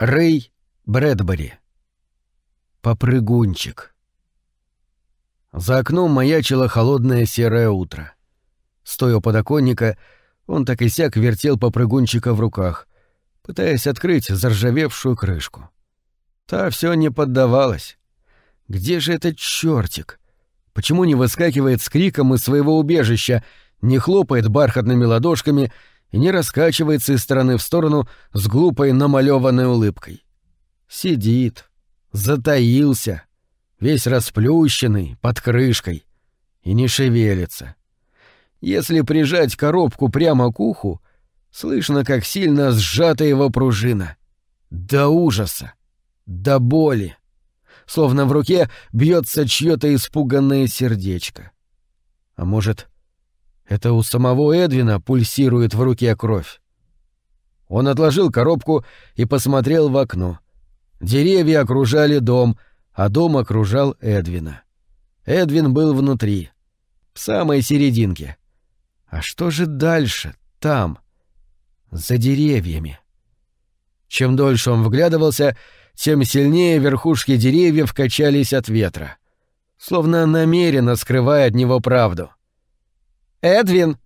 Рэй Брэдбери. Попрыгунчик. За окном маячило холодное серое утро. Стоя у подоконника, он так и сяк вертел попрыгунчика в руках, пытаясь открыть заржавевшую крышку. Та все не поддавалась. Где же этот чертик? Почему не выскакивает с криком из своего убежища, не хлопает бархатными ладошками и не раскачивается из стороны в сторону с глупой намалеванной улыбкой. Сидит, затаился, весь расплющенный, под крышкой, и не шевелится. Если прижать коробку прямо к уху, слышно, как сильно сжата его пружина. До ужаса, до боли. Словно в руке бьется чье-то испуганное сердечко. А может, это у самого Эдвина пульсирует в руке кровь. Он отложил коробку и посмотрел в окно. Деревья окружали дом, а дом окружал Эдвина. Эдвин был внутри, в самой серединке. А что же дальше, там, за деревьями? Чем дольше он вглядывался, тем сильнее верхушки деревьев качались от ветра, словно намеренно скрывая от него правду — «Эдвин!»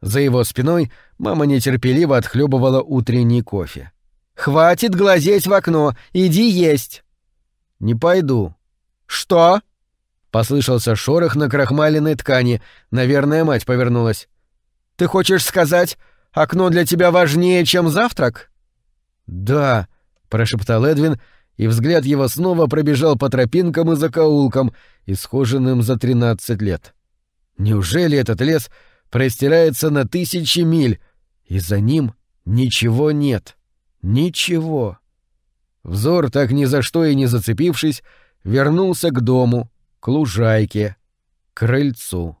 За его спиной мама нетерпеливо отхлебывала утренний кофе. «Хватит глазеть в окно! Иди есть!» «Не пойду». «Что?» Послышался шорох на крахмаленной ткани. Наверное, мать повернулась. «Ты хочешь сказать, окно для тебя важнее, чем завтрак?» «Да», — прошептал Эдвин, и взгляд его снова пробежал по тропинкам и закоулкам, исхоженным за тринадцать лет. Неужели этот лес простирается на тысячи миль, и за ним ничего нет? Ничего. Взор, так ни за что и не зацепившись, вернулся к дому, к лужайке, к крыльцу.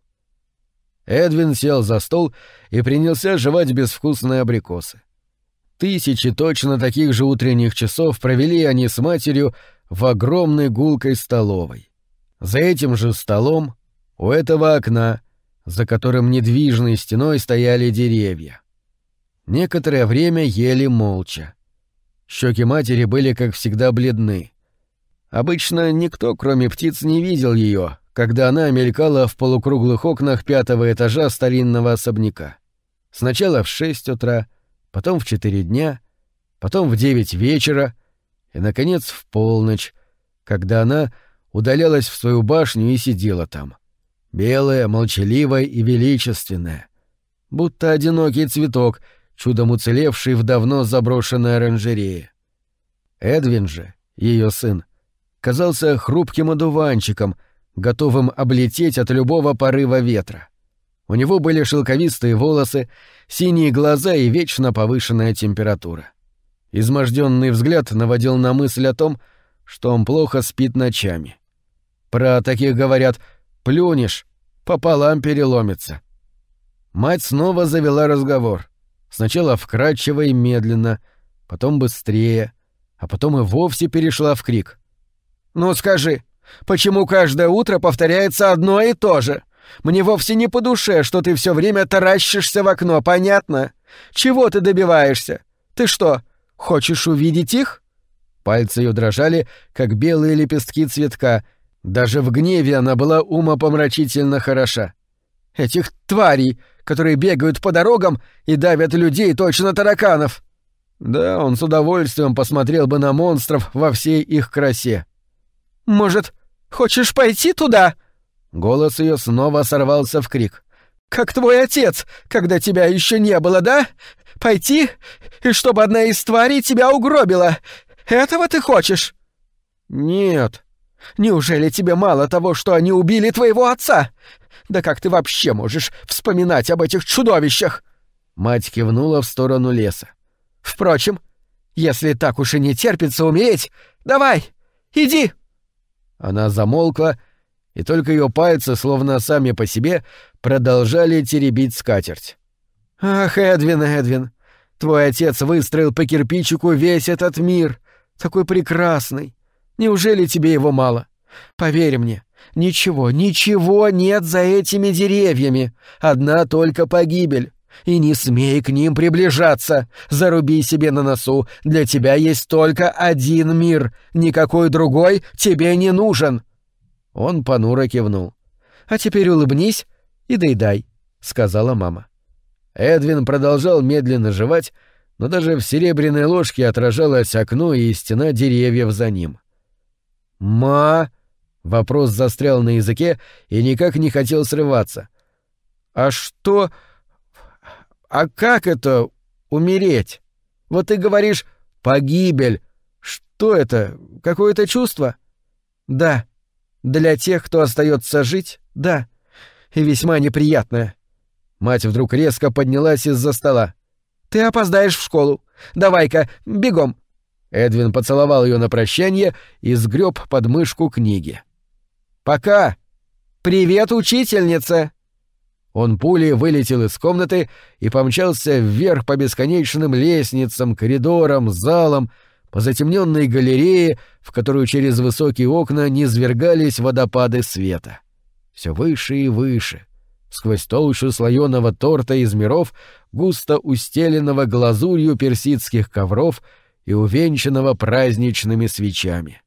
Эдвин сел за стол и принялся жевать безвкусные абрикосы. Тысячи точно таких же утренних часов провели они с матерью в огромной гулкой столовой. За этим же столом у этого окна, за которым недвижной стеной стояли деревья. Некоторое время ели молча. Щеки матери были, как всегда, бледны. Обычно никто, кроме птиц, не видел ее, когда она мелькала в полукруглых окнах пятого этажа старинного особняка. Сначала в шесть утра, потом в четыре дня, потом в девять вечера и, наконец, в полночь, когда она удалялась в свою башню и сидела там — белая, молчаливая и величественная, будто одинокий цветок, чудом уцелевший в давно заброшенной оранжерее. Эдвин же, ее сын, казался хрупким одуванчиком, готовым облететь от любого порыва ветра. У него были шелковистые волосы, синие глаза и вечно повышенная температура. Изможденный взгляд наводил на мысль о том, что он плохо спит ночами. Про таких говорят — Плюнешь, пополам переломится. Мать снова завела разговор. Сначала вкрадчиво и медленно, потом быстрее, а потом и вовсе перешла в крик. «Ну скажи, почему каждое утро повторяется одно и то же? Мне вовсе не по душе, что ты все время таращишься в окно, понятно? Чего ты добиваешься? Ты что, хочешь увидеть их?» Пальцы ее дрожали, как белые лепестки цветка, даже в гневе она была умопомрачительно хороша. Этих тварей, которые бегают по дорогам и давят людей точно тараканов. Да, он с удовольствием посмотрел бы на монстров во всей их красе. «Может, хочешь пойти туда?» Голос ее снова сорвался в крик. «Как твой отец, когда тебя еще не было, да? Пойти, и чтобы одна из тварей тебя угробила. Этого ты хочешь?» «Нет», Неужели тебе мало того, что они убили твоего отца? Да как ты вообще можешь вспоминать об этих чудовищах?» Мать кивнула в сторону леса. «Впрочем, если так уж и не терпится умереть, давай, иди!» Она замолкла, и только ее пальцы, словно сами по себе, продолжали теребить скатерть. «Ах, Эдвин, Эдвин, твой отец выстроил по кирпичику весь этот мир, такой прекрасный, Неужели тебе его мало? Поверь мне, ничего, ничего нет за этими деревьями. Одна только погибель. И не смей к ним приближаться. Заруби себе на носу. Для тебя есть только один мир. Никакой другой тебе не нужен. Он понуро кивнул. А теперь улыбнись и доедай, сказала мама. Эдвин продолжал медленно жевать, но даже в серебряной ложке отражалось окно и стена деревьев за ним. «Ма...» — вопрос застрял на языке и никак не хотел срываться. «А что...» А как это умереть? Вот ты говоришь «погибель». Что это? Какое-то чувство? Да. Для тех, кто остается жить, да. И весьма неприятное. Мать вдруг резко поднялась из-за стола. Ты опоздаешь в школу. Давай-ка, бегом. Эдвин поцеловал ее на прощание и сгреб под мышку книги. «Пока! Привет, учительница!» Он пулей вылетел из комнаты и помчался вверх по бесконечным лестницам, коридорам, залам, по затемненной галерее, в которую через высокие окна низвергались водопады света. Все выше и выше, сквозь толщу слоеного торта из миров, густо устеленного глазурью персидских ковров и увенчанного праздничными свечами.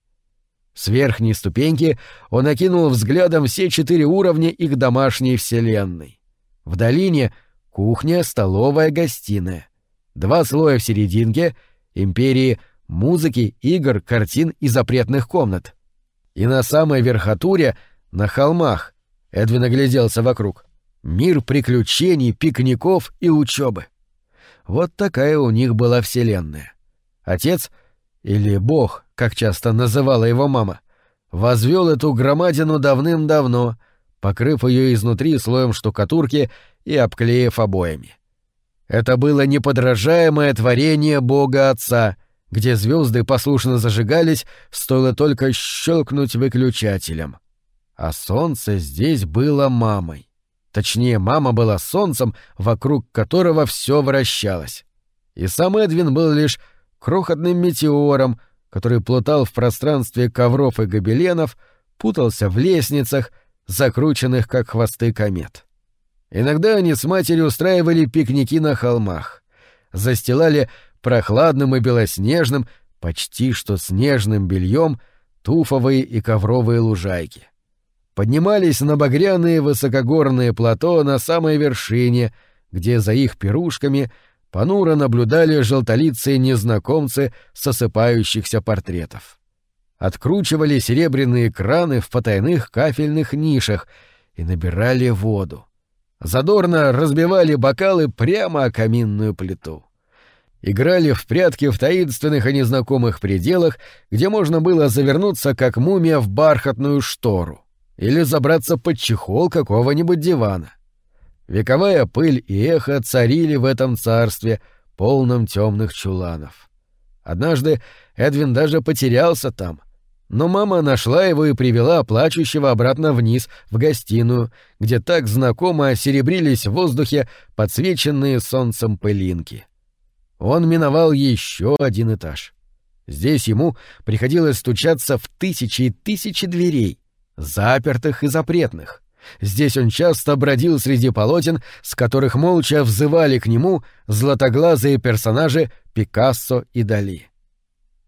С верхней ступеньки он окинул взглядом все четыре уровня их домашней вселенной. В долине — кухня, столовая, гостиная. Два слоя в серединке — империи музыки, игр, картин и запретных комнат. И на самой верхотуре, на холмах, Эдвин огляделся вокруг. Мир приключений, пикников и учебы. Вот такая у них была вселенная. Отец, или Бог, как часто называла его мама, возвел эту громадину давным-давно, покрыв ее изнутри слоем штукатурки и обклеив обоями. Это было неподражаемое творение Бога Отца, где звезды послушно зажигались, стоило только щелкнуть выключателем. А солнце здесь было мамой. Точнее, мама была солнцем, вокруг которого все вращалось. И сам Эдвин был лишь крохотным метеором, который плутал в пространстве ковров и гобеленов, путался в лестницах, закрученных как хвосты комет. Иногда они с матерью устраивали пикники на холмах, застилали прохладным и белоснежным, почти что снежным бельем туфовые и ковровые лужайки. Поднимались на багряные высокогорные плато на самой вершине, где за их пирушками понуро наблюдали желтолицые незнакомцы с осыпающихся портретов откручивали серебряные краны в потайных кафельных нишах и набирали воду. Задорно разбивали бокалы прямо о каминную плиту. Играли в прятки в таинственных и незнакомых пределах, где можно было завернуться как мумия в бархатную штору или забраться под чехол какого-нибудь дивана. Вековая пыль и эхо царили в этом царстве, полном темных чуланов. Однажды Эдвин даже потерялся там, но мама нашла его и привела плачущего обратно вниз, в гостиную, где так знакомо серебрились в воздухе подсвеченные солнцем пылинки. Он миновал еще один этаж. Здесь ему приходилось стучаться в тысячи и тысячи дверей, запертых и запретных. Здесь он часто бродил среди полотен, с которых молча взывали к нему златоглазые персонажи Пикассо и Дали.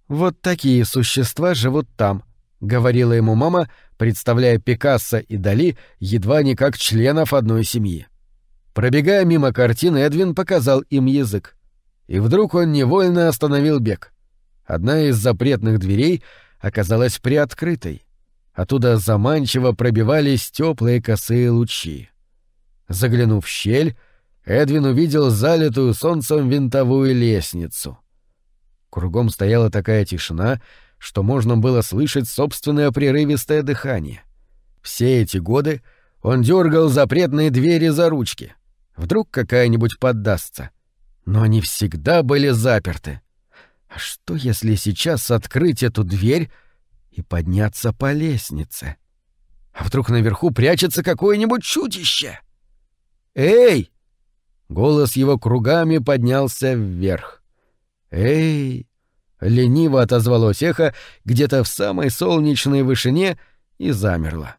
«Вот такие существа живут там», — говорила ему мама, представляя Пикассо и Дали едва не как членов одной семьи. Пробегая мимо картины, Эдвин показал им язык. И вдруг он невольно остановил бег. Одна из запретных дверей оказалась приоткрытой. Оттуда заманчиво пробивались теплые косые лучи. Заглянув в щель, Эдвин увидел залитую солнцем винтовую лестницу — Кругом стояла такая тишина, что можно было слышать собственное прерывистое дыхание. Все эти годы он дергал запретные двери за ручки. Вдруг какая-нибудь поддастся. Но они всегда были заперты. А что, если сейчас открыть эту дверь и подняться по лестнице? А вдруг наверху прячется какое-нибудь чудище? «Эй!» Голос его кругами поднялся вверх. «Эй!» — лениво отозвалось эхо где-то в самой солнечной вышине и замерло.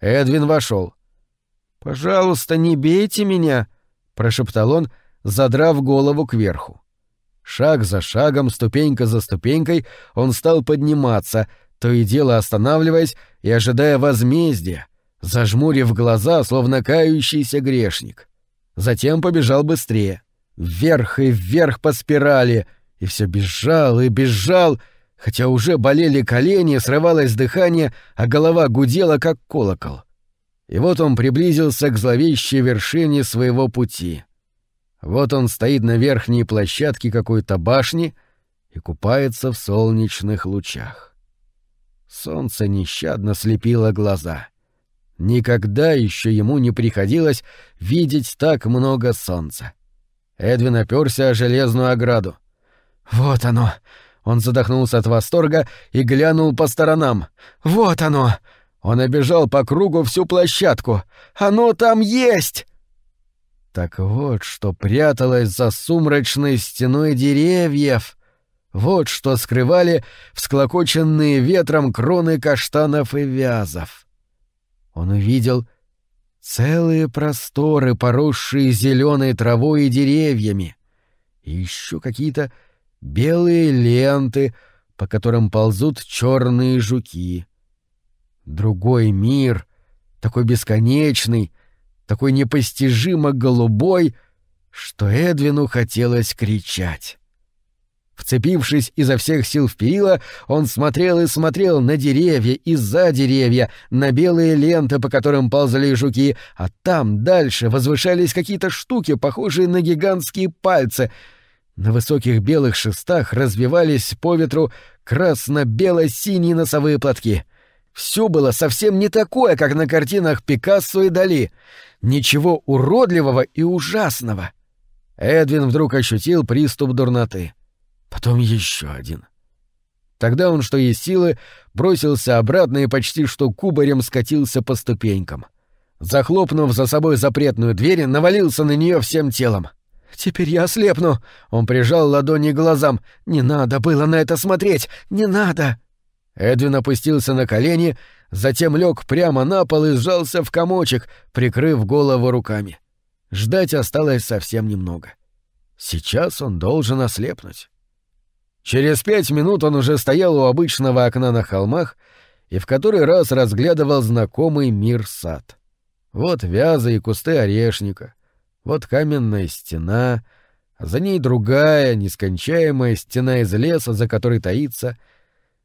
Эдвин вошел. «Пожалуйста, не бейте меня!» — прошептал он, задрав голову кверху. Шаг за шагом, ступенька за ступенькой, он стал подниматься, то и дело останавливаясь и ожидая возмездия, зажмурив глаза, словно кающийся грешник. Затем побежал быстрее, вверх и вверх по спирали, и все бежал и бежал, хотя уже болели колени, срывалось дыхание, а голова гудела, как колокол. И вот он приблизился к зловещей вершине своего пути. Вот он стоит на верхней площадке какой-то башни и купается в солнечных лучах. Солнце нещадно слепило глаза. Никогда еще ему не приходилось видеть так много солнца. Эдвин оперся о железную ограду. «Вот оно!» Он задохнулся от восторга и глянул по сторонам. «Вот оно!» Он обежал по кругу всю площадку. «Оно там есть!» Так вот, что пряталось за сумрачной стеной деревьев. Вот что скрывали всклокоченные ветром кроны каштанов и вязов. Он увидел целые просторы, поросшие зеленой травой и деревьями, и еще какие-то белые ленты, по которым ползут черные жуки. Другой мир, такой бесконечный, такой непостижимо голубой, что Эдвину хотелось кричать. Вцепившись изо всех сил в перила, он смотрел и смотрел на деревья и за деревья, на белые ленты, по которым ползали жуки, а там дальше возвышались какие-то штуки, похожие на гигантские пальцы — на высоких белых шестах развивались по ветру красно-бело-синие носовые платки. Все было совсем не такое, как на картинах Пикассо и Дали. Ничего уродливого и ужасного. Эдвин вдруг ощутил приступ дурноты. Потом еще один. Тогда он, что есть силы, бросился обратно и почти что кубарем скатился по ступенькам. Захлопнув за собой запретную дверь, навалился на нее всем телом. «Теперь я ослепну!» Он прижал ладони к глазам. «Не надо было на это смотреть! Не надо!» Эдвин опустился на колени, затем лег прямо на пол и сжался в комочек, прикрыв голову руками. Ждать осталось совсем немного. Сейчас он должен ослепнуть. Через пять минут он уже стоял у обычного окна на холмах и в который раз разглядывал знакомый мир сад. Вот вязы и кусты орешника — вот каменная стена, а за ней другая, нескончаемая стена из леса, за которой таится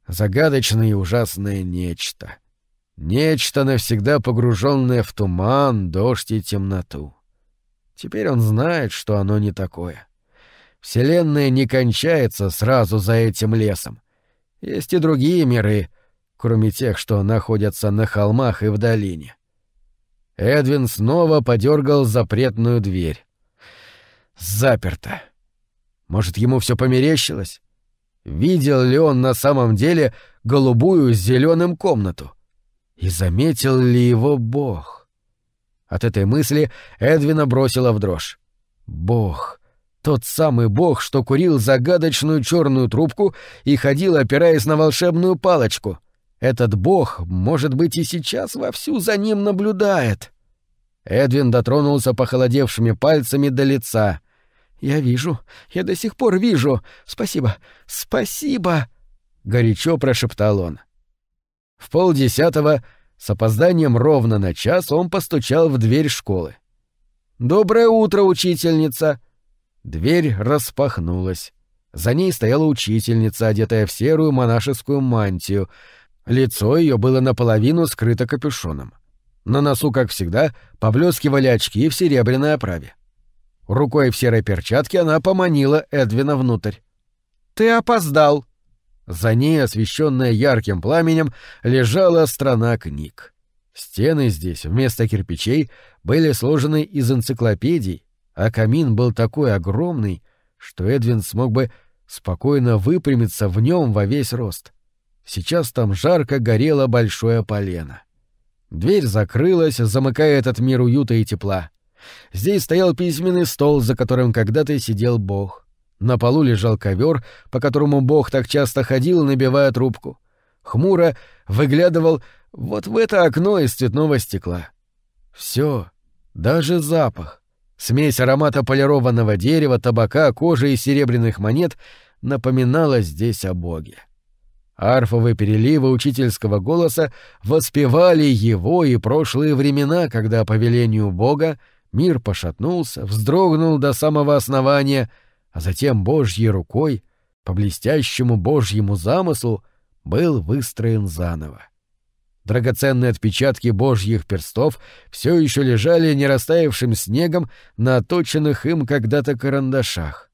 загадочное и ужасное нечто. Нечто, навсегда погруженное в туман, дождь и темноту. Теперь он знает, что оно не такое. Вселенная не кончается сразу за этим лесом. Есть и другие миры, кроме тех, что находятся на холмах и в долине. Эдвин снова подергал запретную дверь. Заперто. Может, ему все померещилось? Видел ли он на самом деле голубую с зеленым комнату? И заметил ли его Бог? От этой мысли Эдвина бросила в дрожь. Бог. Тот самый бог, что курил загадочную черную трубку и ходил, опираясь на волшебную палочку — этот бог, может быть, и сейчас вовсю за ним наблюдает. Эдвин дотронулся похолодевшими пальцами до лица. «Я вижу, я до сих пор вижу. Спасибо, спасибо!» — горячо прошептал он. В полдесятого, с опозданием ровно на час, он постучал в дверь школы. «Доброе утро, учительница!» Дверь распахнулась. За ней стояла учительница, одетая в серую монашескую мантию — Лицо ее было наполовину скрыто капюшоном. На носу, как всегда, поблескивали очки в серебряной оправе. Рукой в серой перчатке она поманила Эдвина внутрь. «Ты опоздал!» За ней, освещенная ярким пламенем, лежала страна книг. Стены здесь, вместо кирпичей, были сложены из энциклопедий, а камин был такой огромный, что Эдвин смог бы спокойно выпрямиться в нем во весь рост. Сейчас там жарко горело большое полено. Дверь закрылась, замыкая этот мир уюта и тепла. Здесь стоял письменный стол, за которым когда-то сидел Бог. На полу лежал ковер, по которому Бог так часто ходил, набивая трубку. Хмуро выглядывал вот в это окно из цветного стекла. Все, даже запах, Смесь аромата полированного дерева, табака, кожи и серебряных монет напоминала здесь о Боге. Арфовые переливы учительского голоса воспевали его и прошлые времена, когда по велению Бога мир пошатнулся, вздрогнул до самого основания, а затем Божьей рукой, по блестящему Божьему замыслу, был выстроен заново. Драгоценные отпечатки божьих перстов все еще лежали нерастаявшим снегом на оточенных им когда-то карандашах.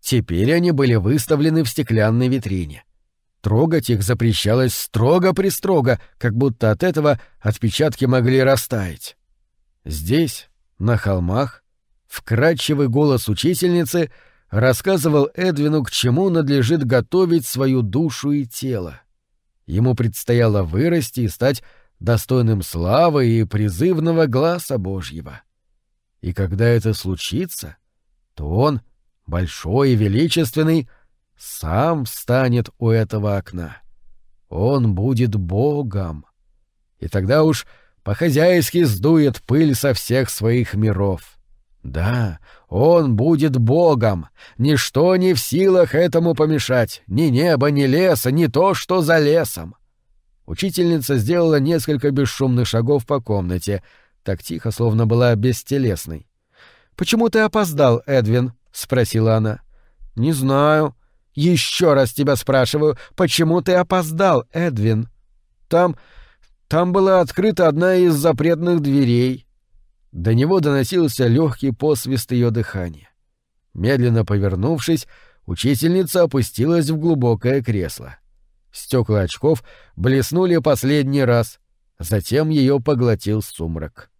Теперь они были выставлены в стеклянной витрине. Трогать их запрещалось строго-пристрого, как будто от этого отпечатки могли растаять. Здесь, на холмах, вкрадчивый голос учительницы рассказывал Эдвину, к чему надлежит готовить свою душу и тело. Ему предстояло вырасти и стать достойным славы и призывного глаза Божьего. И когда это случится, то он, большой и величественный, сам встанет у этого окна. Он будет Богом. И тогда уж по-хозяйски сдует пыль со всех своих миров. Да, он будет Богом. Ничто не в силах этому помешать. Ни небо, ни леса, ни то, что за лесом. Учительница сделала несколько бесшумных шагов по комнате, так тихо, словно была бестелесной. «Почему ты опоздал, Эдвин?» — спросила она. «Не знаю», еще раз тебя спрашиваю, почему ты опоздал, Эдвин? Там... там была открыта одна из запретных дверей. До него доносился легкий посвист ее дыхания. Медленно повернувшись, учительница опустилась в глубокое кресло. Стекла очков блеснули последний раз, затем ее поглотил сумрак.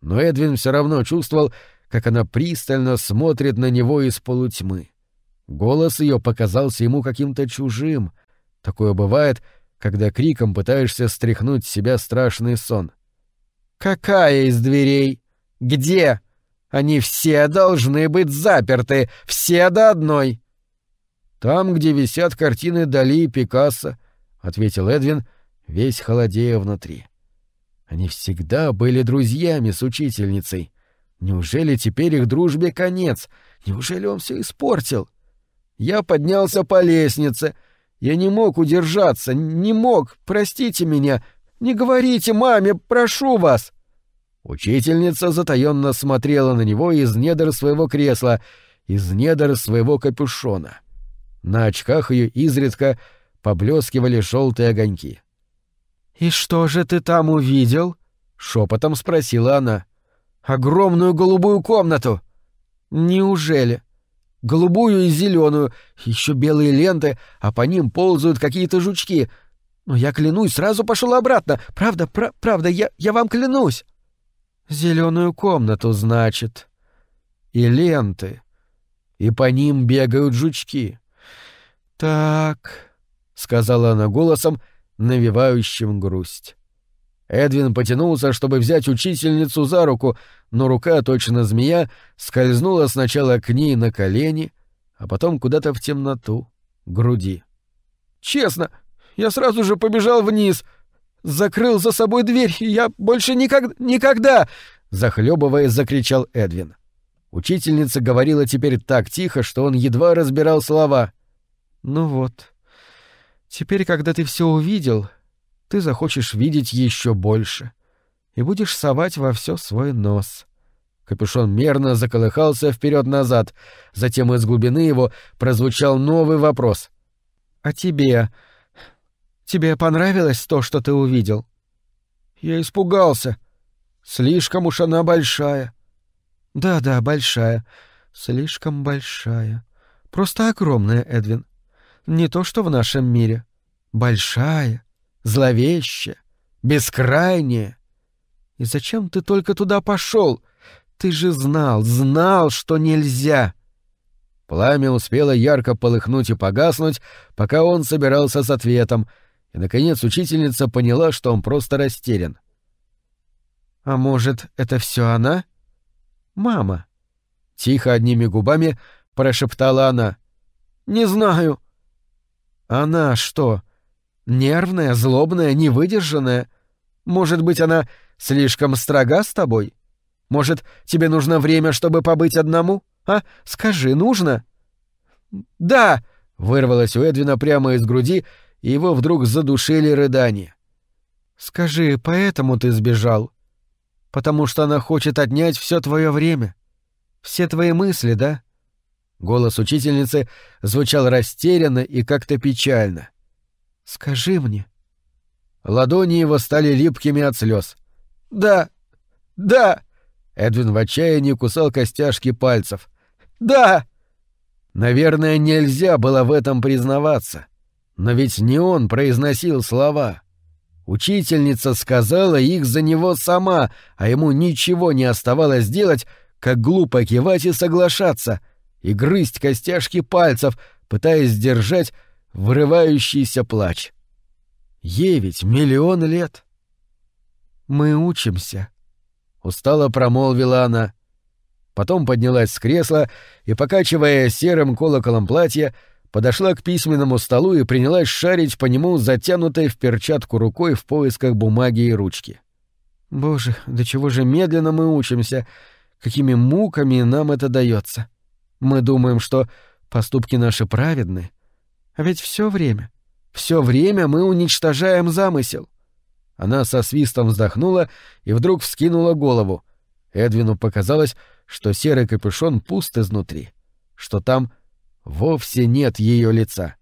Но Эдвин все равно чувствовал, как она пристально смотрит на него из полутьмы. Голос ее показался ему каким-то чужим. Такое бывает, когда криком пытаешься стряхнуть с себя страшный сон. «Какая из дверей? Где? Они все должны быть заперты, все до одной!» «Там, где висят картины Дали и Пикассо», — ответил Эдвин, весь холодея внутри. Они всегда были друзьями с учительницей. Неужели теперь их дружбе конец? Неужели он все испортил? Я поднялся по лестнице. Я не мог удержаться, не мог, простите меня. Не говорите маме, прошу вас. Учительница затаённо смотрела на него из недр своего кресла, из недр своего капюшона. На очках ее изредка поблескивали желтые огоньки. «И что же ты там увидел?» — шепотом спросила она. «Огромную голубую комнату!» «Неужели?» голубую и зеленую, еще белые ленты, а по ним ползают какие-то жучки. Но я клянусь, сразу пошел обратно. Правда, пра правда, я, я вам клянусь. Зеленую комнату, значит. И ленты. И по ним бегают жучки. Так, сказала она голосом, навевающим грусть. Эдвин потянулся, чтобы взять учительницу за руку, но рука, точно змея, скользнула сначала к ней на колени, а потом куда-то в темноту, груди. «Честно, я сразу же побежал вниз, закрыл за собой дверь, и я больше никогда... никогда...» Захлебываясь, закричал Эдвин. Учительница говорила теперь так тихо, что он едва разбирал слова. «Ну вот. Теперь, когда ты все увидел, ты захочешь видеть еще больше и будешь совать во все свой нос. Капюшон мерно заколыхался вперед-назад, затем из глубины его прозвучал новый вопрос. «А тебе? Тебе понравилось то, что ты увидел?» «Я испугался. Слишком уж она большая». «Да-да, большая. Слишком большая. Просто огромная, Эдвин. Не то, что в нашем мире. Большая, зловеще, бескрайнее. И зачем ты только туда пошел? Ты же знал, знал, что нельзя. Пламя успело ярко полыхнуть и погаснуть, пока он собирался с ответом, и, наконец, учительница поняла, что он просто растерян. «А может, это все она?» «Мама». Тихо одними губами прошептала она. «Не знаю». «Она что, Нервная, злобная, невыдержанная. Может быть, она слишком строга с тобой? Может, тебе нужно время, чтобы побыть одному? А? Скажи, нужно?» «Да!» — вырвалось у Эдвина прямо из груди, и его вдруг задушили рыдания. «Скажи, поэтому ты сбежал? Потому что она хочет отнять все твое время? Все твои мысли, да?» Голос учительницы звучал растерянно и как-то печально. «Скажи мне». Ладони его стали липкими от слез. «Да! Да!» Эдвин в отчаянии кусал костяшки пальцев. «Да!» Наверное, нельзя было в этом признаваться. Но ведь не он произносил слова. Учительница сказала их за него сама, а ему ничего не оставалось делать, как глупо кивать и соглашаться, и грызть костяшки пальцев, пытаясь сдержать вырывающийся плач. Ей ведь миллион лет. «Мы учимся», — устало промолвила она. Потом поднялась с кресла и, покачивая серым колоколом платья, подошла к письменному столу и принялась шарить по нему затянутой в перчатку рукой в поисках бумаги и ручки. «Боже, до чего же медленно мы учимся! Какими муками нам это дается! Мы думаем, что поступки наши праведны, а ведь все время, все время мы уничтожаем замысел!» Она со свистом вздохнула и вдруг вскинула голову. Эдвину показалось, что серый капюшон пуст изнутри, что там вовсе нет ее лица.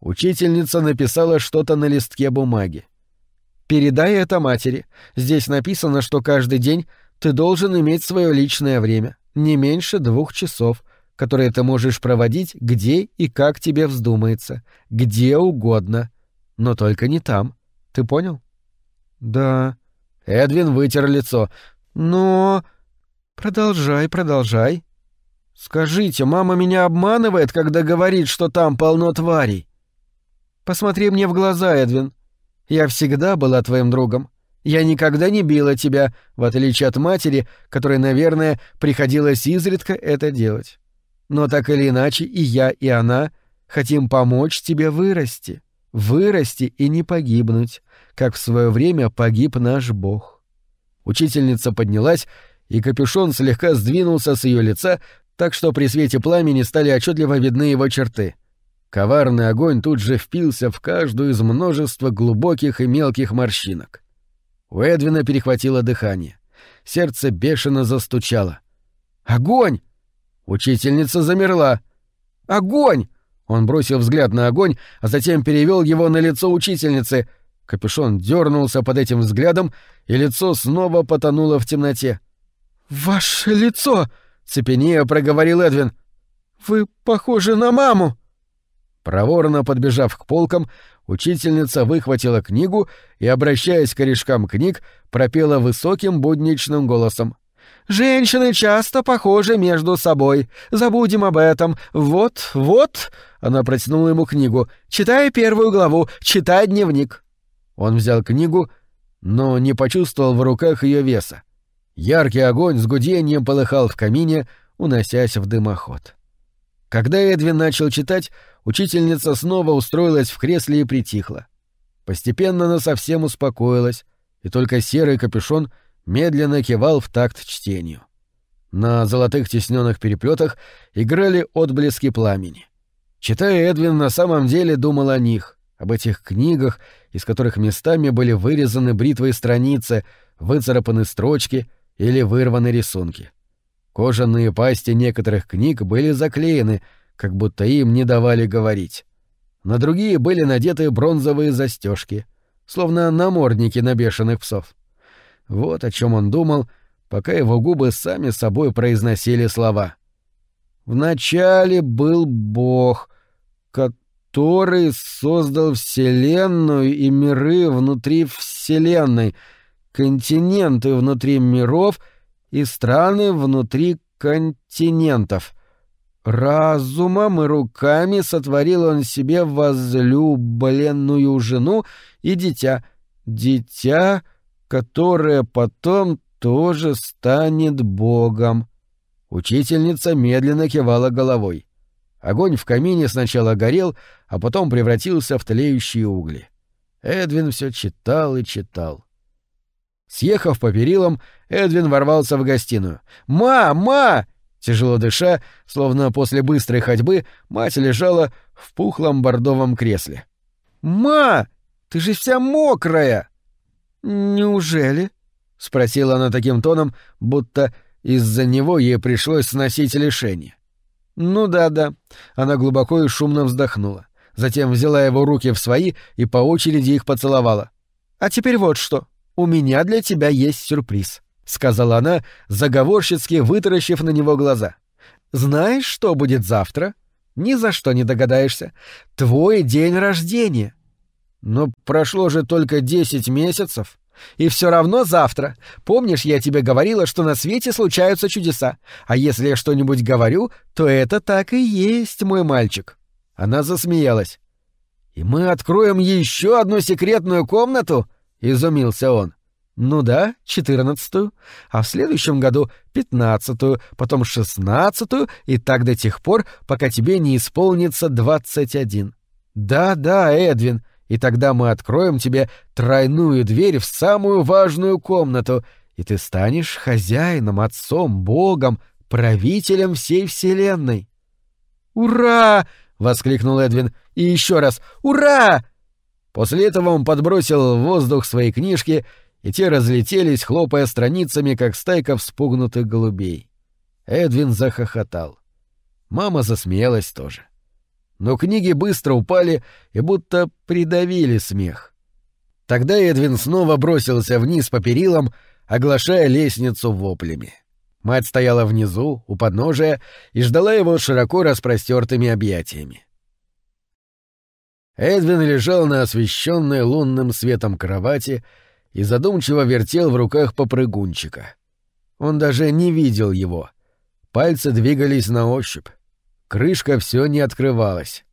Учительница написала что-то на листке бумаги. «Передай это матери. Здесь написано, что каждый день ты должен иметь свое личное время, не меньше двух часов, которые ты можешь проводить где и как тебе вздумается, где угодно, но только не там. Ты понял?» «Да». Эдвин вытер лицо. «Но...» «Продолжай, продолжай». «Скажите, мама меня обманывает, когда говорит, что там полно тварей?» «Посмотри мне в глаза, Эдвин. Я всегда была твоим другом. Я никогда не била тебя, в отличие от матери, которой, наверное, приходилось изредка это делать. Но так или иначе и я, и она хотим помочь тебе вырасти. Вырасти и не погибнуть, как в свое время погиб наш Бог». Учительница поднялась и капюшон слегка сдвинулся с ее лица, так что при свете пламени стали отчетливо видны его черты. Коварный огонь тут же впился в каждую из множества глубоких и мелких морщинок. У Эдвина перехватило дыхание. Сердце бешено застучало. «Огонь!» Учительница замерла. «Огонь!» Он бросил взгляд на огонь, а затем перевел его на лицо учительницы. Капюшон дернулся под этим взглядом, и лицо снова потонуло в темноте. «Ваше лицо!» — цепенея проговорил Эдвин. «Вы похожи на маму!» Проворно подбежав к полкам, учительница выхватила книгу и, обращаясь к корешкам книг, пропела высоким будничным голосом. «Женщины часто похожи между собой. Забудем об этом. Вот, вот...» Она протянула ему книгу. «Читай первую главу, читай дневник». Он взял книгу, но не почувствовал в руках ее веса. Яркий огонь с гудением полыхал в камине, уносясь в дымоход. Когда Эдвин начал читать, учительница снова устроилась в кресле и притихла. Постепенно она совсем успокоилась, и только серый капюшон медленно кивал в такт чтению. На золотых тесненных переплетах играли отблески пламени. Читая, Эдвин на самом деле думал о них, об этих книгах, из которых местами были вырезаны бритвой страницы, выцарапаны строчки — или вырваны рисунки. Кожаные пасти некоторых книг были заклеены, как будто им не давали говорить. На другие были надеты бронзовые застежки, словно намордники на бешеных псов. Вот о чем он думал, пока его губы сами собой произносили слова. «Вначале был Бог, который создал Вселенную и миры внутри Вселенной — континенты внутри миров и страны внутри континентов. Разумом и руками сотворил он себе возлюбленную жену и дитя, дитя, которое потом тоже станет Богом. Учительница медленно кивала головой. Огонь в камине сначала горел, а потом превратился в тлеющие угли. Эдвин все читал и читал. Съехав по перилам, Эдвин ворвался в гостиную. «Ма! Ма!» Тяжело дыша, словно после быстрой ходьбы, мать лежала в пухлом бордовом кресле. «Ма! Ты же вся мокрая!» «Неужели?» — спросила она таким тоном, будто из-за него ей пришлось сносить лишение. «Ну да-да». Она глубоко и шумно вздохнула. Затем взяла его руки в свои и по очереди их поцеловала. «А теперь вот что. У меня для тебя есть сюрприз», — сказала она, заговорщицки вытаращив на него глаза. «Знаешь, что будет завтра? Ни за что не догадаешься. Твой день рождения». «Но прошло же только десять месяцев», и все равно завтра. Помнишь, я тебе говорила, что на свете случаются чудеса. А если я что-нибудь говорю, то это так и есть, мой мальчик. Она засмеялась. И мы откроем еще одну секретную комнату? Изумился он. Ну да, четырнадцатую, а в следующем году пятнадцатую, потом шестнадцатую и так до тех пор, пока тебе не исполнится двадцать один. Да-да, Эдвин, и тогда мы откроем тебе тройную дверь в самую важную комнату, и ты станешь хозяином, отцом, богом, правителем всей вселенной. «Ура!» — воскликнул Эдвин. «И еще раз «Ура!» После этого он подбросил в воздух свои книжки, и те разлетелись, хлопая страницами, как стайка вспугнутых голубей. Эдвин захохотал. Мама засмеялась тоже но книги быстро упали и будто придавили смех. Тогда Эдвин снова бросился вниз по перилам, оглашая лестницу воплями. Мать стояла внизу, у подножия, и ждала его широко распростертыми объятиями. Эдвин лежал на освещенной лунным светом кровати и задумчиво вертел в руках попрыгунчика. Он даже не видел его. Пальцы двигались на ощупь. Крышка все не открывалась.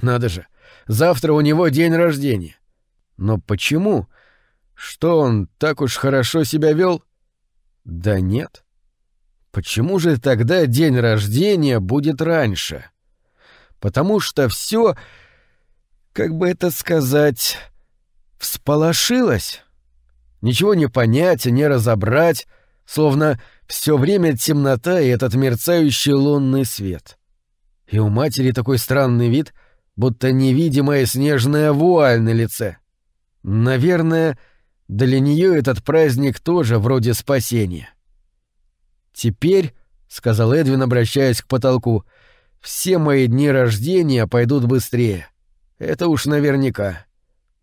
Надо же, завтра у него день рождения. Но почему? Что он так уж хорошо себя вел? Да нет. Почему же тогда день рождения будет раньше? Потому что все, как бы это сказать, всполошилось. Ничего не понять, не разобрать, словно все время темнота и этот мерцающий лунный свет. И у матери такой странный вид, будто невидимая снежная вуаль на лице. Наверное, для нее этот праздник тоже вроде спасения. «Теперь», — сказал Эдвин, обращаясь к потолку, — «все мои дни рождения пойдут быстрее. Это уж наверняка.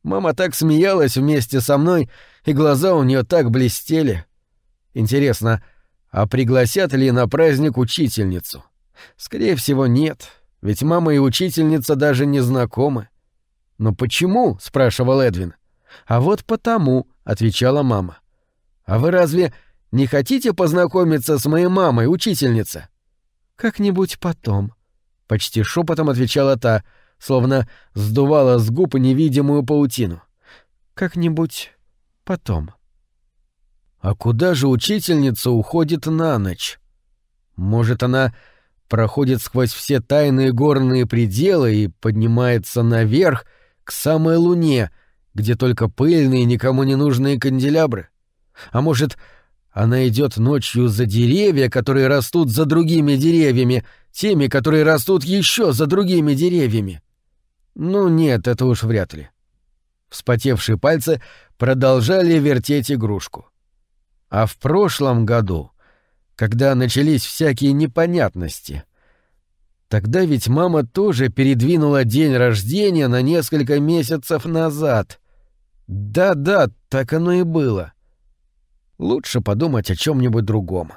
Мама так смеялась вместе со мной, и глаза у нее так блестели. Интересно, а пригласят ли на праздник учительницу?» Скорее всего, нет, ведь мама и учительница даже не знакомы. «Но почему?» — спрашивал Эдвин. «А вот потому», — отвечала мама. «А вы разве не хотите познакомиться с моей мамой, учительница?» «Как-нибудь потом», — почти шепотом отвечала та, словно сдувала с губ невидимую паутину. «Как-нибудь потом». А куда же учительница уходит на ночь? Может, она проходит сквозь все тайные горные пределы и поднимается наверх, к самой луне, где только пыльные, никому не нужные канделябры. А может, она идет ночью за деревья, которые растут за другими деревьями, теми, которые растут еще за другими деревьями. Ну нет, это уж вряд ли. Вспотевшие пальцы продолжали вертеть игрушку. А в прошлом году когда начались всякие непонятности. Тогда ведь мама тоже передвинула день рождения на несколько месяцев назад. Да-да, так оно и было. Лучше подумать о чем-нибудь другом.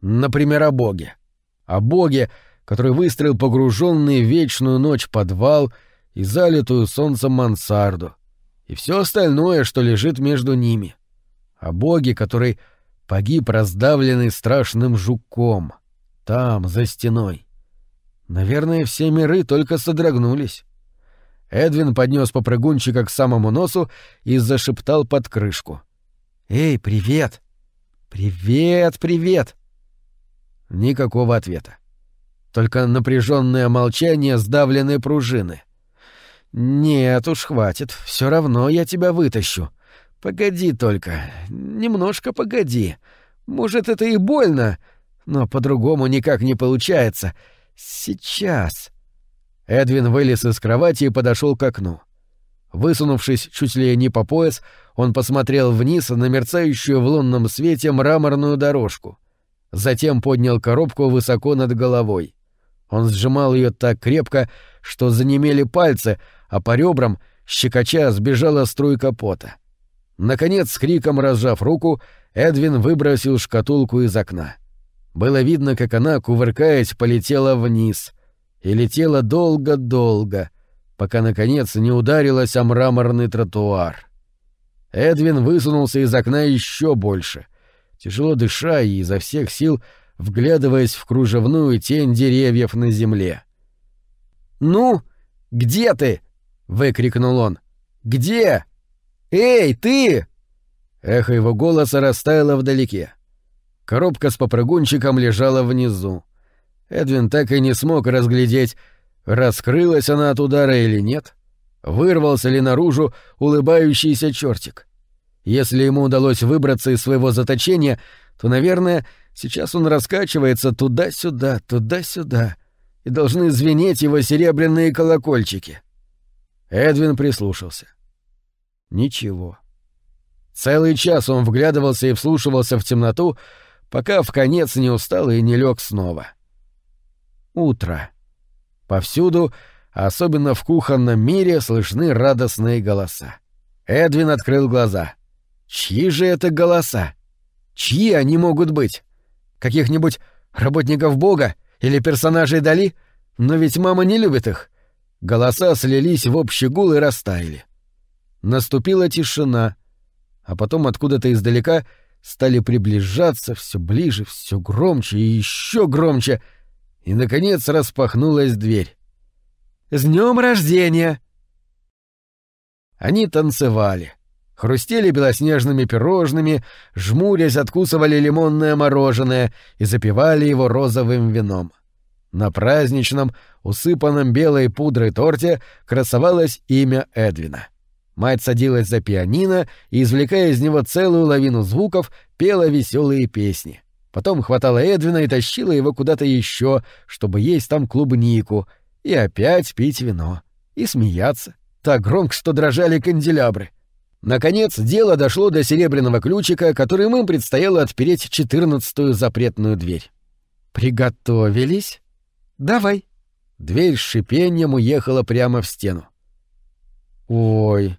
Например, о Боге. О Боге, который выстроил погруженный в вечную ночь подвал и залитую солнцем мансарду, и все остальное, что лежит между ними. О Боге, который Погиб раздавленный страшным жуком. Там, за стеной. Наверное, все миры только содрогнулись. Эдвин поднес попрыгунчика к самому носу и зашептал под крышку. «Эй, привет! Привет, привет!» Никакого ответа. Только напряженное молчание сдавленной пружины. «Нет уж, хватит. Все равно я тебя вытащу. Погоди только, немножко погоди. Может, это и больно, но по-другому никак не получается. Сейчас. Эдвин вылез из кровати и подошел к окну. Высунувшись чуть ли не по пояс, он посмотрел вниз на мерцающую в лунном свете мраморную дорожку. Затем поднял коробку высоко над головой. Он сжимал ее так крепко, что занемели пальцы, а по ребрам, щекоча, сбежала струйка пота. Наконец, с криком разжав руку, Эдвин выбросил шкатулку из окна. Было видно, как она, кувыркаясь, полетела вниз. И летела долго-долго, пока, наконец, не ударилась о мраморный тротуар. Эдвин высунулся из окна еще больше, тяжело дыша и изо всех сил вглядываясь в кружевную тень деревьев на земле. «Ну, где ты?» — выкрикнул он. «Где? Эй, ты!» Эхо его голоса растаяло вдалеке. Коробка с попрыгунчиком лежала внизу. Эдвин так и не смог разглядеть, раскрылась она от удара или нет, вырвался ли наружу улыбающийся чертик. Если ему удалось выбраться из своего заточения, то, наверное, сейчас он раскачивается туда-сюда, туда-сюда, и должны звенеть его серебряные колокольчики. Эдвин прислушался. Ничего. Целый час он вглядывался и вслушивался в темноту, пока в конец не устал и не лег снова. Утро. Повсюду, особенно в кухонном мире, слышны радостные голоса. Эдвин открыл глаза. Чьи же это голоса? Чьи они могут быть? Каких-нибудь работников Бога или персонажей Дали? Но ведь мама не любит их. Голоса слились в общий гул и растаяли. Наступила тишина, а потом откуда-то издалека стали приближаться все ближе, все громче и еще громче, и, наконец, распахнулась дверь. «С днем рождения!» Они танцевали хрустели белоснежными пирожными, жмурясь откусывали лимонное мороженое и запивали его розовым вином. На праздничном, усыпанном белой пудрой торте красовалось имя Эдвина. Мать садилась за пианино и, извлекая из него целую лавину звуков, пела веселые песни. Потом хватала Эдвина и тащила его куда-то еще, чтобы есть там клубнику, и опять пить вино. И смеяться. Так громко, что дрожали канделябры. Наконец, дело дошло до серебряного ключика, которым им предстояло отпереть четырнадцатую запретную дверь. «Приготовились? Давай». Дверь с шипением уехала прямо в стену. «Ой!»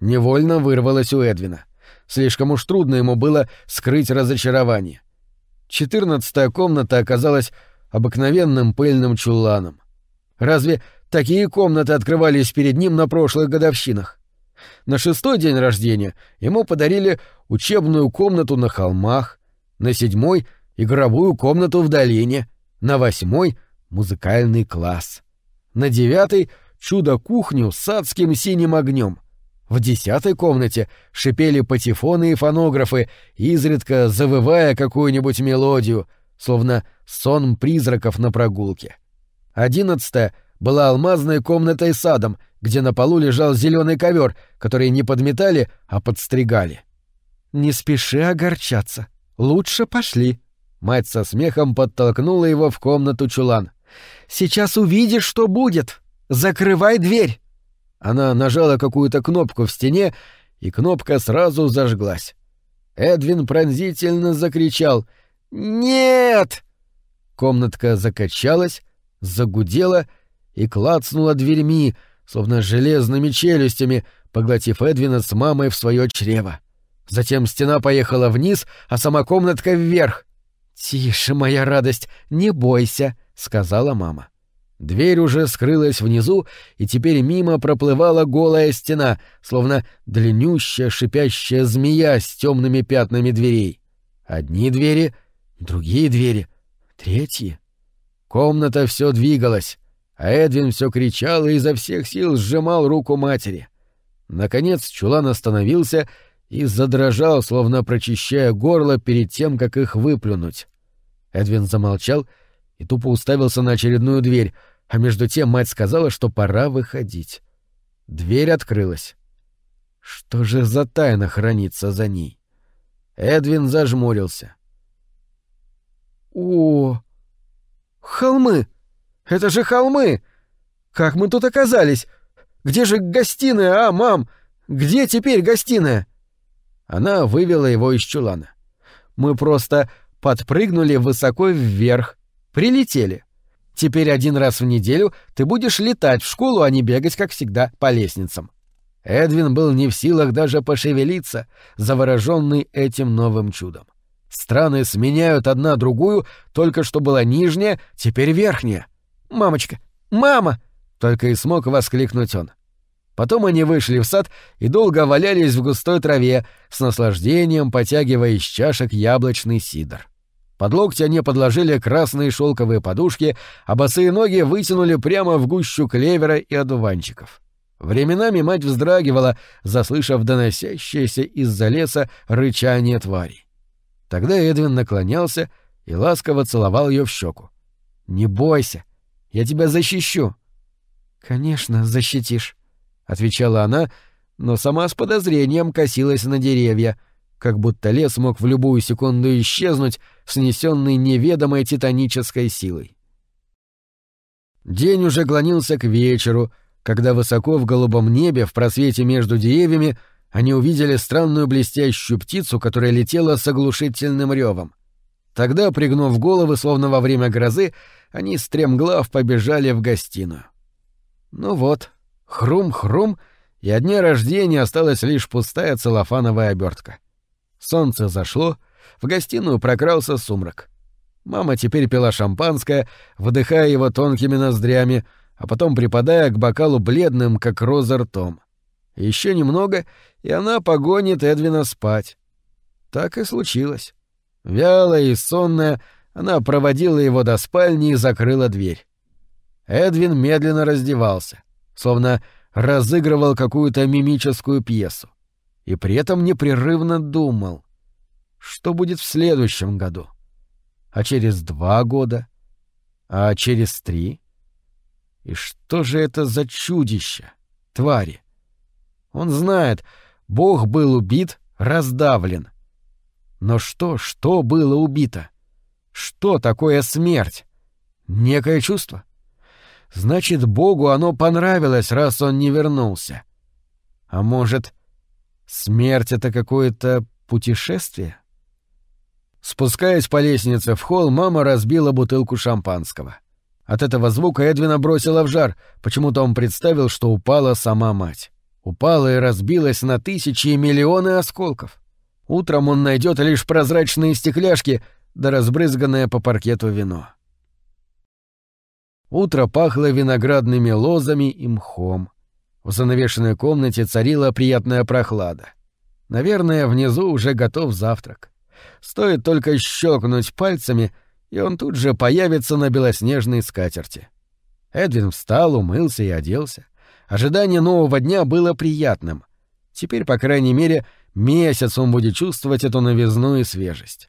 Невольно вырвалось у Эдвина. Слишком уж трудно ему было скрыть разочарование. Четырнадцатая комната оказалась обыкновенным пыльным чуланом. Разве такие комнаты открывались перед ним на прошлых годовщинах? На шестой день рождения ему подарили учебную комнату на холмах, на седьмой — игровую комнату в долине, на восьмой — музыкальный класс, на девятый — чудо-кухню с адским синим огнем. В десятой комнате шипели патефоны и фонографы, изредка завывая какую-нибудь мелодию, словно сон призраков на прогулке. Одиннадцатая была алмазной комнатой садом, где на полу лежал зеленый ковер, который не подметали, а подстригали. «Не спеши огорчаться. Лучше пошли». Мать со смехом подтолкнула его в комнату чулан. «Сейчас увидишь, что будет. Закрывай дверь». Она нажала какую-то кнопку в стене, и кнопка сразу зажглась. Эдвин пронзительно закричал «Нет!». Комнатка закачалась, загудела и клацнула дверьми, словно железными челюстями, поглотив Эдвина с мамой в свое чрево. Затем стена поехала вниз, а сама комнатка вверх. «Тише, моя радость, не бойся», — сказала мама. Дверь уже скрылась внизу, и теперь мимо проплывала голая стена, словно длиннющая шипящая змея с темными пятнами дверей. Одни двери, другие двери, третьи. Комната все двигалась а Эдвин все кричал и изо всех сил сжимал руку матери. Наконец чулан остановился и задрожал, словно прочищая горло перед тем, как их выплюнуть. Эдвин замолчал и тупо уставился на очередную дверь, а между тем мать сказала, что пора выходить. Дверь открылась. Что же за тайна хранится за ней? Эдвин зажмурился. О, холмы! Это же холмы! Как мы тут оказались? Где же гостиная, а, мам? Где теперь гостиная? Она вывела его из чулана. Мы просто подпрыгнули высоко вверх, прилетели. Теперь один раз в неделю ты будешь летать в школу, а не бегать, как всегда, по лестницам. Эдвин был не в силах даже пошевелиться, завороженный этим новым чудом. Страны сменяют одна другую, только что была нижняя, теперь верхняя. «Мамочка! Мама!» — только и смог воскликнуть он. Потом они вышли в сад и долго валялись в густой траве, с наслаждением потягивая из чашек яблочный сидр. Под локти они подложили красные шелковые подушки, а босые ноги вытянули прямо в гущу клевера и одуванчиков. Временами мать вздрагивала, заслышав доносящееся из-за леса рычание тварей. Тогда Эдвин наклонялся и ласково целовал ее в щеку. «Не бойся, я тебя защищу». «Конечно, защитишь», — отвечала она, но сама с подозрением косилась на деревья, как будто лес мог в любую секунду исчезнуть, снесенный неведомой титанической силой. День уже клонился к вечеру, когда высоко в голубом небе, в просвете между деревьями, они увидели странную блестящую птицу, которая летела с оглушительным ревом. Тогда, пригнув головы, словно во время грозы, они стремглав побежали в гостиную. Ну вот, хрум-хрум, и от дня рождения осталась лишь пустая целлофановая обертка. Солнце зашло, в гостиную прокрался сумрак. Мама теперь пила шампанское, вдыхая его тонкими ноздрями, а потом припадая к бокалу бледным, как роза ртом. Еще немного, и она погонит Эдвина спать. Так и случилось. Вялая и сонная, она проводила его до спальни и закрыла дверь. Эдвин медленно раздевался, словно разыгрывал какую-то мимическую пьесу. И при этом непрерывно думал, что будет в следующем году. А через два года? А через три? И что же это за чудище, твари? Он знает, Бог был убит, раздавлен. Но что, что было убито? Что такое смерть? Некое чувство? Значит, Богу оно понравилось, раз он не вернулся. А может, смерть — это какое-то путешествие? Спускаясь по лестнице в холл, мама разбила бутылку шампанского. От этого звука Эдвина бросила в жар, почему-то он представил, что упала сама мать. Упала и разбилась на тысячи и миллионы осколков. Утром он найдет лишь прозрачные стекляшки да разбрызганное по паркету вино. Утро пахло виноградными лозами и мхом. В занавешенной комнате царила приятная прохлада. Наверное, внизу уже готов завтрак. Стоит только щелкнуть пальцами, и он тут же появится на белоснежной скатерти. Эдвин встал, умылся и оделся. Ожидание нового дня было приятным. Теперь, по крайней мере, месяц он будет чувствовать эту новизну и свежесть.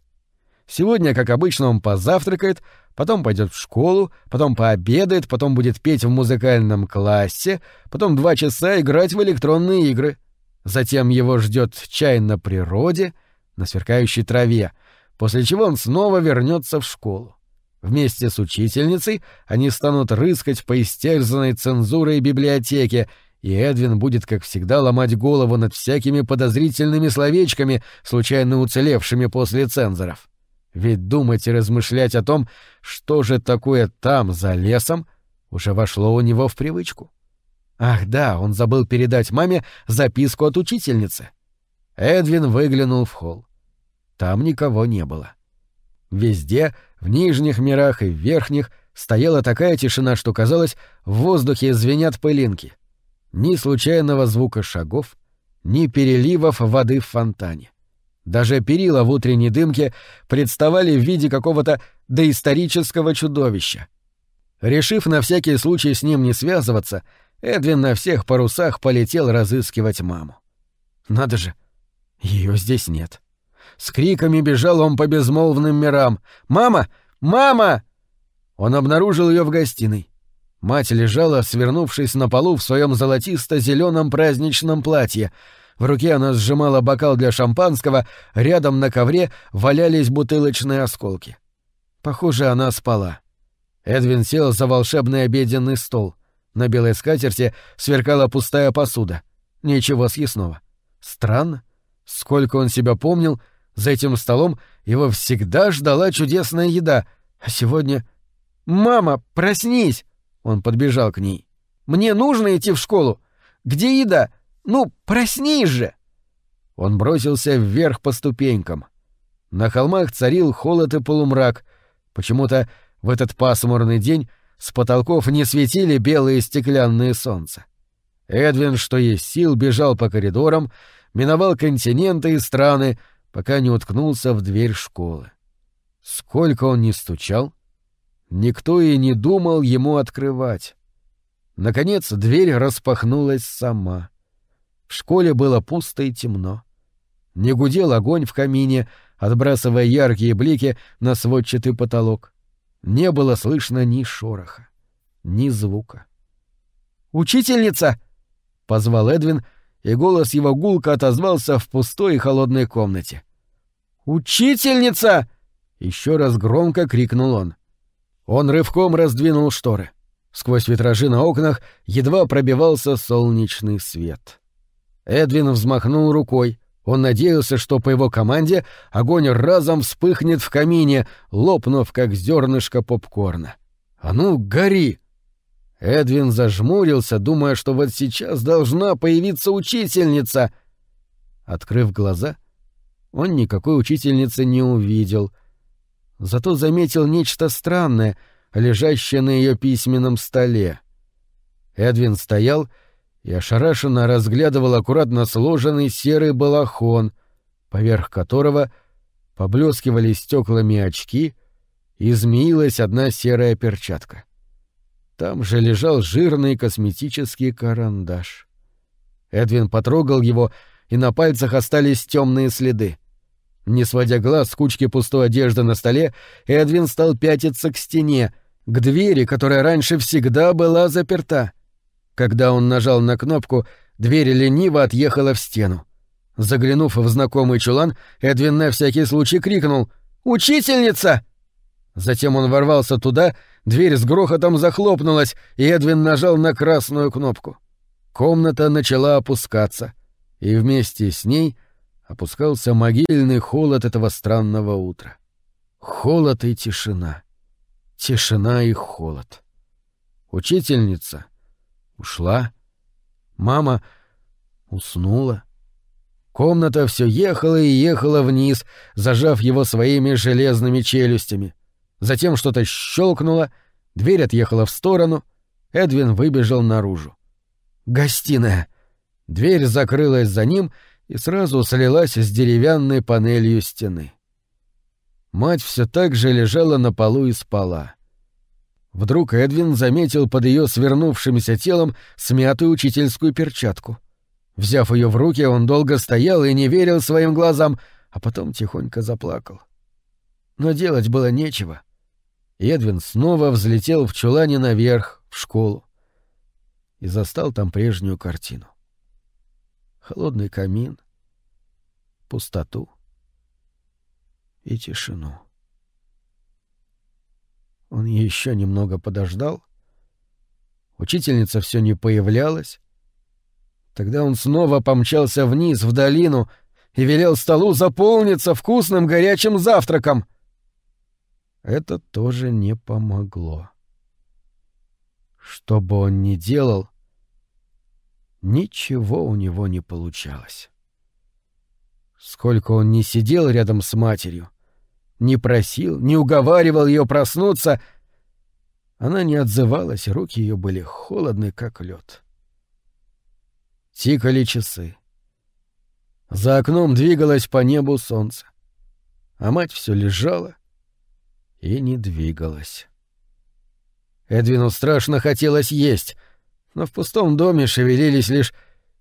Сегодня, как обычно, он позавтракает, потом пойдет в школу, потом пообедает, потом будет петь в музыкальном классе, потом два часа играть в электронные игры. Затем его ждет чай на природе, на сверкающей траве, после чего он снова вернется в школу. Вместе с учительницей они станут рыскать по истерзанной цензурой библиотеке, и Эдвин будет, как всегда, ломать голову над всякими подозрительными словечками, случайно уцелевшими после цензоров. Ведь думать и размышлять о том, что же такое там, за лесом, уже вошло у него в привычку. Ах да, он забыл передать маме записку от учительницы. Эдвин выглянул в холл. Там никого не было. Везде, в нижних мирах и в верхних, стояла такая тишина, что казалось, в воздухе звенят пылинки. Ни случайного звука шагов, ни переливов воды в фонтане. Даже перила в утренней дымке представали в виде какого-то доисторического чудовища. Решив на всякий случай с ним не связываться, Эдвин на всех парусах полетел разыскивать маму. Надо же, ее здесь нет. С криками бежал он по безмолвным мирам. «Мама! Мама!» Он обнаружил ее в гостиной. Мать лежала, свернувшись на полу в своем золотисто-зеленом праздничном платье. В руке она сжимала бокал для шампанского, рядом на ковре валялись бутылочные осколки. Похоже, она спала. Эдвин сел за волшебный обеденный стол. На белой скатерти сверкала пустая посуда. Ничего съестного. Странно. Сколько он себя помнил, за этим столом его всегда ждала чудесная еда, а сегодня... «Мама, проснись!» Он подбежал к ней. «Мне нужно идти в школу. Где еда? Ну, проснись же!» Он бросился вверх по ступенькам. На холмах царил холод и полумрак. Почему-то в этот пасмурный день с потолков не светили белые стеклянные солнца. Эдвин, что есть сил, бежал по коридорам, миновал континенты и страны, пока не уткнулся в дверь школы. Сколько он не стучал, никто и не думал ему открывать. Наконец дверь распахнулась сама. В школе было пусто и темно. Не гудел огонь в камине, отбрасывая яркие блики на сводчатый потолок. Не было слышно ни шороха, ни звука. «Учительница!» — позвал Эдвин, и голос его гулко отозвался в пустой и холодной комнате. «Учительница!» — еще раз громко крикнул он. Он рывком раздвинул шторы. Сквозь витражи на окнах едва пробивался солнечный свет. Эдвин взмахнул рукой. Он надеялся, что по его команде огонь разом вспыхнет в камине, лопнув, как зернышко попкорна. «А ну, гори!» Эдвин зажмурился, думая, что вот сейчас должна появиться учительница. Открыв глаза, он никакой учительницы не увидел. Зато заметил нечто странное — лежащее на ее письменном столе. Эдвин стоял и ошарашенно разглядывал аккуратно сложенный серый балахон, поверх которого поблескивали стеклами очки и змеилась одна серая перчатка. Там же лежал жирный косметический карандаш. Эдвин потрогал его, и на пальцах остались темные следы. Не сводя глаз с кучки пустой одежды на столе, Эдвин стал пятиться к стене, к двери, которая раньше всегда была заперта. Когда он нажал на кнопку, дверь лениво отъехала в стену. Заглянув в знакомый чулан, Эдвин на всякий случай крикнул «Учительница!». Затем он ворвался туда, дверь с грохотом захлопнулась, и Эдвин нажал на красную кнопку. Комната начала опускаться, и вместе с ней опускался могильный холод этого странного утра. Холод и тишина. Тишина и холод. Учительница ушла. Мама уснула. Комната все ехала и ехала вниз, зажав его своими железными челюстями. Затем что-то щелкнуло, дверь отъехала в сторону, Эдвин выбежал наружу. «Гостиная!» Дверь закрылась за ним и сразу слилась с деревянной панелью стены. Мать все так же лежала на полу и спала. Вдруг Эдвин заметил под ее свернувшимся телом смятую учительскую перчатку. Взяв ее в руки, он долго стоял и не верил своим глазам, а потом тихонько заплакал. Но делать было нечего. Эдвин снова взлетел в чулане наверх, в школу, и застал там прежнюю картину. Холодный камин, пустоту — и тишину. Он еще немного подождал. Учительница все не появлялась. Тогда он снова помчался вниз, в долину, и велел столу заполниться вкусным горячим завтраком. Это тоже не помогло. Что бы он ни делал, ничего у него не получалось. Сколько он не сидел рядом с матерью, не просил, не уговаривал ее проснуться. Она не отзывалась, руки ее были холодны, как лед. Тикали часы. За окном двигалось по небу солнце, а мать все лежала и не двигалась. Эдвину страшно хотелось есть, но в пустом доме шевелились лишь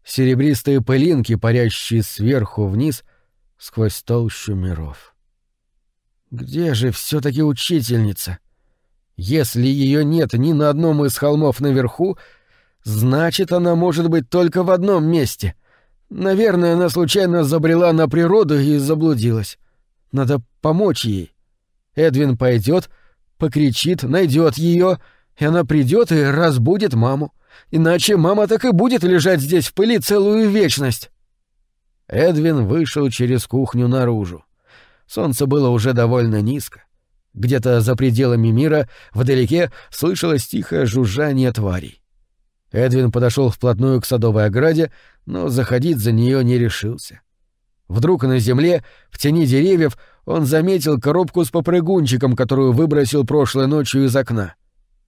серебристые пылинки, парящие сверху вниз сквозь толщу миров. Где же все-таки учительница? Если ее нет ни на одном из холмов наверху, значит, она может быть только в одном месте — Наверное, она случайно забрела на природу и заблудилась. Надо помочь ей. Эдвин пойдет, покричит, найдет ее, и она придет и разбудит маму. Иначе мама так и будет лежать здесь в пыли целую вечность. Эдвин вышел через кухню наружу. Солнце было уже довольно низко. Где-то за пределами мира, вдалеке, слышалось тихое жужжание тварей. Эдвин подошел вплотную к садовой ограде, но заходить за нее не решился. Вдруг на земле, в тени деревьев, он заметил коробку с попрыгунчиком, которую выбросил прошлой ночью из окна.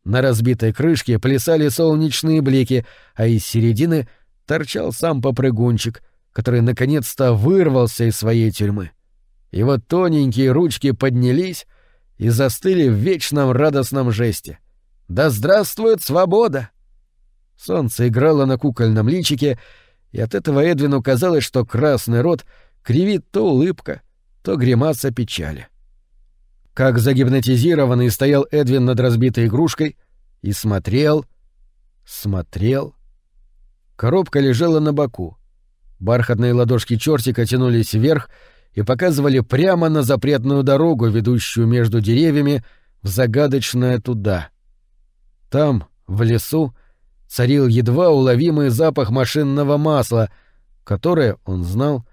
На разбитой крышке плясали солнечные блики, а из середины торчал сам попрыгунчик, который наконец-то вырвался из своей тюрьмы. Его тоненькие ручки поднялись и застыли в вечном радостном жесте. «Да здравствует свобода!» Солнце играло на кукольном личике, и от этого Эдвину казалось, что красный рот кривит то улыбка, то гримаса печали. Как загипнотизированный стоял Эдвин над разбитой игрушкой и смотрел, смотрел. Коробка лежала на боку. Бархатные ладошки чертика тянулись вверх и показывали прямо на запретную дорогу, ведущую между деревьями в загадочное туда. Там, в лесу, царил едва уловимый запах машинного масла, которое, он знал,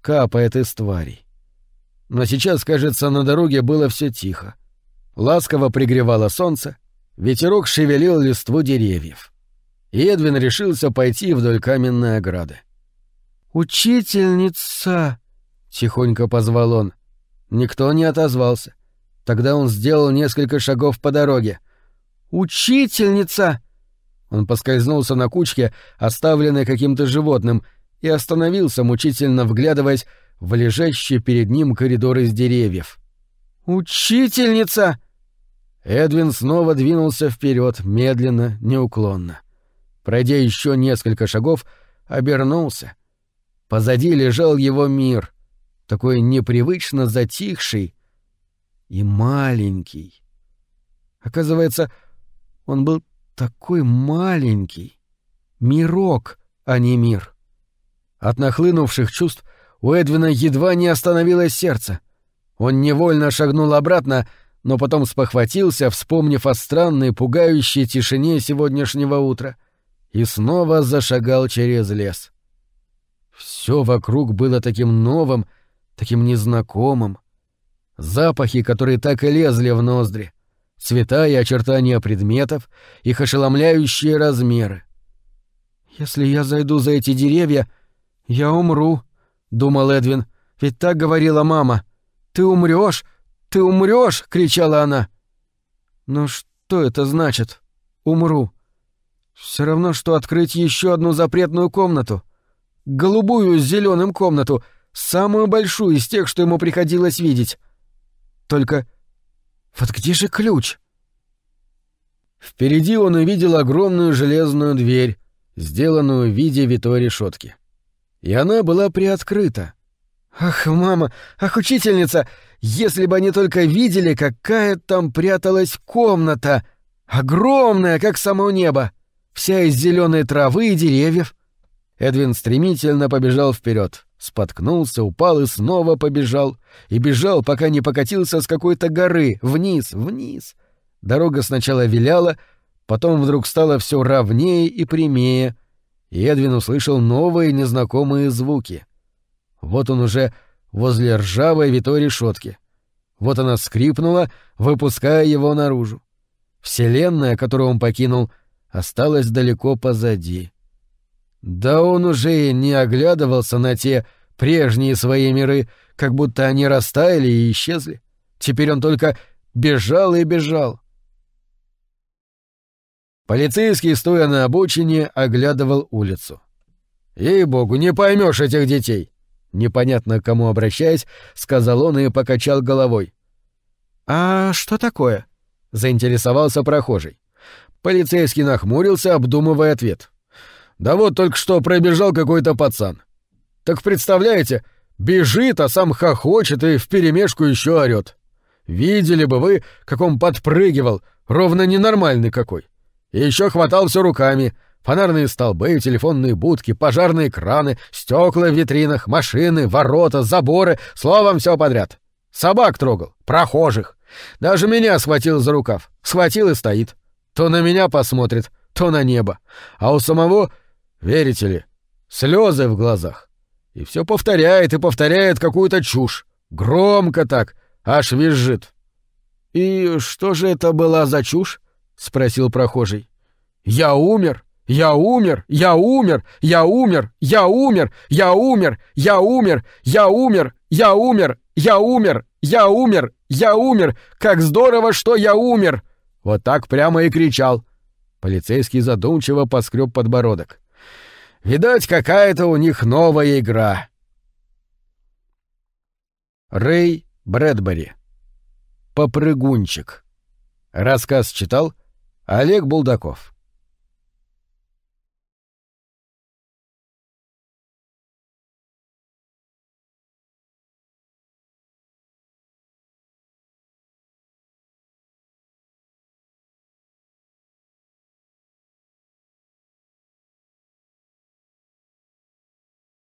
капает из тварей. Но сейчас, кажется, на дороге было все тихо. Ласково пригревало солнце, ветерок шевелил листву деревьев. И Эдвин решился пойти вдоль каменной ограды. «Учительница!» — тихонько позвал он. Никто не отозвался. Тогда он сделал несколько шагов по дороге. «Учительница!» Он поскользнулся на кучке, оставленной каким-то животным, и остановился, мучительно вглядываясь в лежащий перед ним коридор из деревьев. «Учительница!» Эдвин снова двинулся вперед, медленно, неуклонно. Пройдя еще несколько шагов, обернулся. Позади лежал его мир, такой непривычно затихший и маленький. Оказывается, он был такой маленький. Мирок, а не мир. От нахлынувших чувств у Эдвина едва не остановилось сердце. Он невольно шагнул обратно, но потом спохватился, вспомнив о странной, пугающей тишине сегодняшнего утра, и снова зашагал через лес. Все вокруг было таким новым, таким незнакомым. Запахи, которые так и лезли в ноздри, цвета и очертания предметов, их ошеломляющие размеры. «Если я зайду за эти деревья, я умру», — думал Эдвин, — «ведь так говорила мама. Ты умрешь, ты умрешь!» — кричала она. «Но что это значит? Умру. Все равно, что открыть еще одну запретную комнату. Голубую с зеленым комнату, самую большую из тех, что ему приходилось видеть. Только вот где же ключ? Впереди он увидел огромную железную дверь, сделанную в виде витой решетки. И она была приоткрыта. «Ах, мама! Ах, учительница! Если бы они только видели, какая там пряталась комната! Огромная, как само небо! Вся из зеленой травы и деревьев!» Эдвин стремительно побежал вперед споткнулся, упал и снова побежал. И бежал, пока не покатился с какой-то горы, вниз, вниз. Дорога сначала виляла, потом вдруг стала все ровнее и прямее, и Эдвин услышал новые незнакомые звуки. Вот он уже возле ржавой витой решетки. Вот она скрипнула, выпуская его наружу. Вселенная, которую он покинул, осталась далеко позади. Да он уже не оглядывался на те прежние свои миры, как будто они растаяли и исчезли. Теперь он только бежал и бежал. Полицейский, стоя на обочине, оглядывал улицу. «Ей-богу, не поймешь этих детей!» Непонятно к кому обращаясь, сказал он и покачал головой. «А что такое?» — заинтересовался прохожий. Полицейский нахмурился, обдумывая ответ. Да вот только что пробежал какой-то пацан. Так представляете, бежит, а сам хохочет и вперемешку еще орёт. Видели бы вы, как он подпрыгивал, ровно ненормальный какой. И еще хватал все руками, Фонарные столбы, телефонные будки, пожарные краны, стекла в витринах, машины, ворота, заборы, словом, все подряд. Собак трогал, прохожих. Даже меня схватил за рукав. Схватил и стоит. То на меня посмотрит, то на небо. А у самого, верите ли, слезы в глазах. И все повторяет и повторяет какую-то чушь. Громко так, аж визжит. «И что же это была за чушь?» — спросил прохожий. «Я умер! Я умер! Я умер! Я умер! Я умер! Я умер! Я умер! Я умер! Я умер! Я умер! Я умер! Я умер! Как здорово, что я умер!» Вот так прямо и кричал. Полицейский задумчиво поскреб подбородок. «Видать, какая-то у них новая игра». Рэй Брэдбери. Попрыгунчик. Рассказ читал Олег Булдаков.